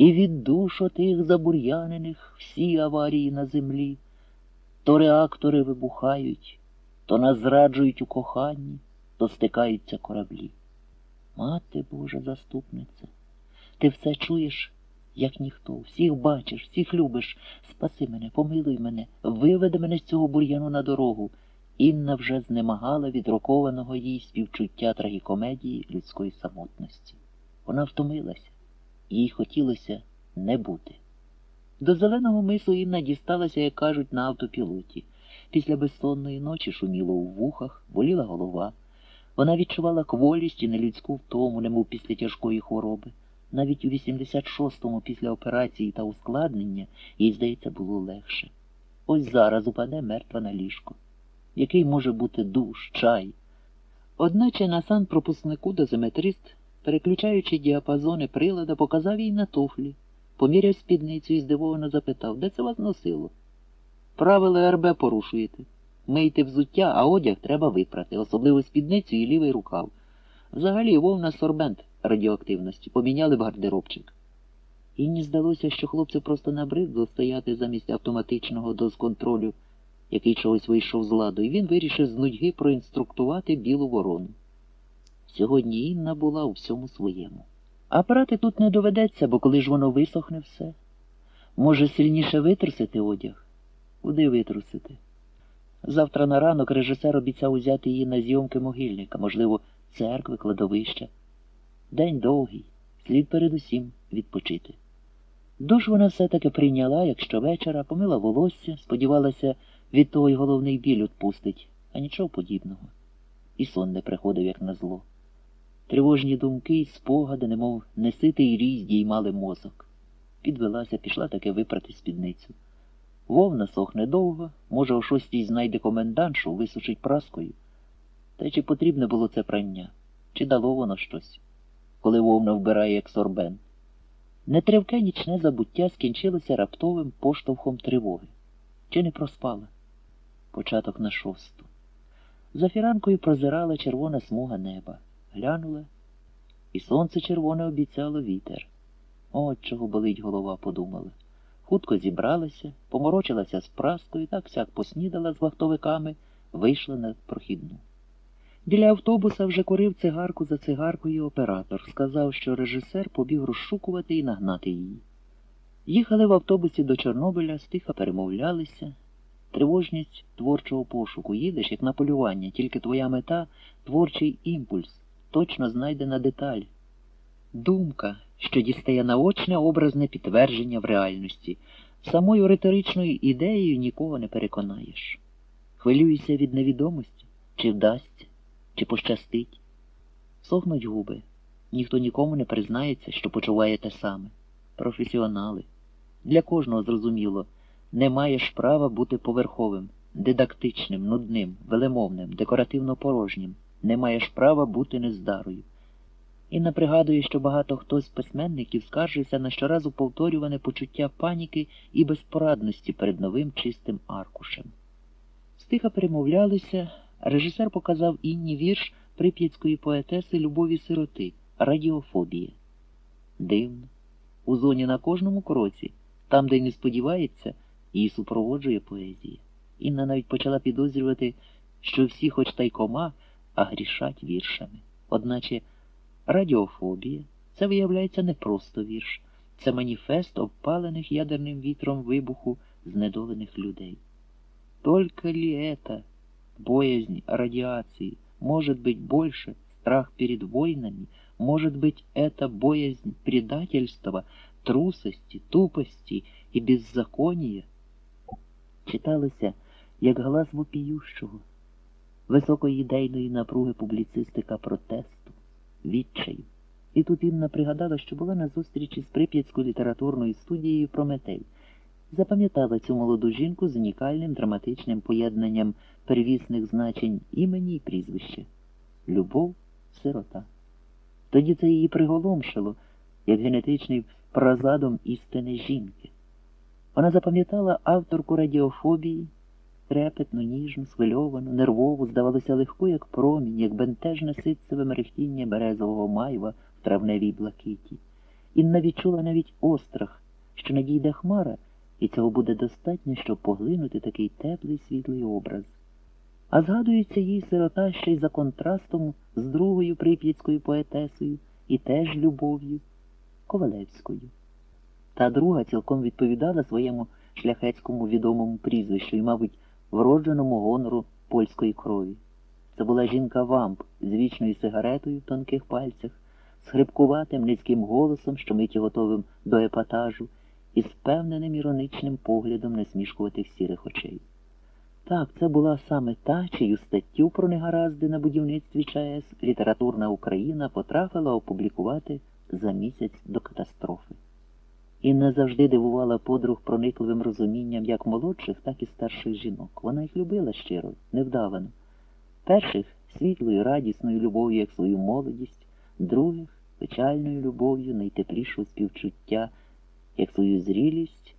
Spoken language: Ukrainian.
І від душ отих забур'янених всі аварії на землі, то реактори вибухають, то нас зраджують у коханні, то стикаються кораблі. Мати Божа заступниця, ти все чуєш, як ніхто, всіх бачиш, всіх любиш. Спаси мене, помилуй мене, виведи мене з цього бур'яну на дорогу. Інна вже знемагала від рокованого їй співчуття трагікомедії людської самотності. Вона втомилася, їй хотілося не бути. До зеленого мису Інна дісталася, як кажуть, на автопілоті. Після безсонної ночі шуміло у вухах, боліла голова. Вона відчувала кволість і нелюдську втому, немов після тяжкої хвороби. Навіть у 86-му після операції та ускладнення їй, здається, було легше. Ось зараз упаде мертва на ліжко. Який може бути душ, чай? Одначе на санпропускнику дозиметрист, переключаючи діапазони прилада, показав їй на туфлі, поміряв спідницю і здивовано запитав, де це вас носило? Правила РБ порушуєте. Мийте взуття, а одяг треба випрати, особливо спідницю і лівий рукав. Взагалі, вовна сорбент радіоактивності, поміняли б гардеробчик. Інні здалося, що хлопцю просто набридло стояти замість автоматичного дозконтролю, який чогось вийшов з ладу, і він вирішив з нудьги проінструктувати білу ворону. Сьогодні Інна була у всьому своєму. Апарати тут не доведеться, бо коли ж воно висохне все. Може, сильніше витрусити одяг? Куди витрусити? Завтра на ранок режисер обіцяв узяти її на зйомки могильника, можливо, церкви, кладовища. День довгий, слід передусім відпочити. Душ вона все-таки прийняла, як щовечора, помила волосся, сподівалася, від того й головний біль відпустить, а нічого подібного. І сон не приходив, як на зло. Тривожні думки й спогади, немов неситий рій, діймали мозок. Підвелася, пішла таки випрати спідницю. Вовна сохне довго, може, о шостій знайде комендантшу, висушить праскою. Та й чи потрібне було це прання, чи дало воно щось, коли вовна вбирає як сорбен. Нетривке нічне забуття скінчилося раптовим поштовхом тривоги. Чи не проспала? Початок на шосту. За фіранкою прозирала червона смуга неба. Глянула, і сонце червоне обіцяло вітер. От чого болить голова, подумала. Хутко зібралася, поморочилася з праскою, так сяк поснідала з вахтовиками, вийшла на прохідну. Біля автобуса вже курив цигарку за цигаркою оператор. Сказав, що режисер побіг розшукувати і нагнати її. Їхали в автобусі до Чорнобиля, стиха перемовлялися. Тривожність творчого пошуку. Їдеш, як на полювання, тільки твоя мета творчий імпульс, точно знайдена деталь. Думка, що дістає наочне образне підтвердження в реальності. Самою риторичною ідеєю нікого не переконаєш. Хвилююся від невідомості, чи вдасться, чи пощастить. Сохнуть губи. Ніхто нікому не признається, що почуває те саме. Професіонали. Для кожного зрозуміло, не маєш права бути поверховим, дидактичним, нудним, велемовним, декоративно порожнім. Не маєш права бути нездарою. Інна пригадує, що багато хто з письменників скаржився на щоразу повторюване почуття паніки і безпорадності перед новим чистим аркушем. Стиха перемовлялися, режисер показав Інні вірш прип'ятської поетеси Любові сироти Радіофобія. Дивно. У зоні на кожному кроці, там, де й не сподівається, її супроводжує поезія. Інна навіть почала підозрювати, що всі, хоч та й кома, а грішать віршами. Одначе радіофобія це виявляється не просто вірш, це маніфест обпалених ядерним вітром вибуху знедолених людей. Только ли это, боязнь радиации, может быть больше, страх перед войнами, может быть это боязнь предательства, трусости, тупости і беззаконія? Читалося, як глас вопіющого, високої ідейної напруги публіцистика протесту, відчаю. І тут Інна пригадала, що була на зустрічі з Прип'ятською літературною студією Прометей. Запам'ятала цю молоду жінку з унікальним драматичним поєднанням первісних значень імені і прізвища Любов, сирота. Тоді це її приголомшило, як генетичний прозадом істини жінки. Вона запам'ятала авторку радіофобії, трепетну, ніжну, схвильовану, нервову, здавалося, легку, як промінь, як бентежне ситцеве мерехтіння березового майва в травневій блакиті. Інна відчула навіть острах, що надійде хмара, і цього буде достатньо, щоб поглинути такий теплий світлий образ. А згадується їй сирота ще й за контрастом з другою прип'ятською поетесою і теж любов'ю Ковалевською. Та друга цілком відповідала своєму шляхетському відомому прізвищу і, мабуть, вродженому гонору польської крові. Це була жінка вамп з вічною сигаретою в тонких пальцях, з хрипкуватим низьким голосом, що миті готовим до епатажу, і з певненим іроничним поглядом насмішкуватих сірих очей. Так, це була саме та, чию статтю про негаразди на будівництві ЧАЕС літературна Україна потрапила опублікувати за місяць до катастрофи. Інна завжди дивувала подруг проникливим розумінням як молодших, так і старших жінок. Вона їх любила щиро, невдавано. Перших світлою, радісною любов'ю, як свою молодість, других печальною любов'ю, найтеплішого співчуття, як свою зрілість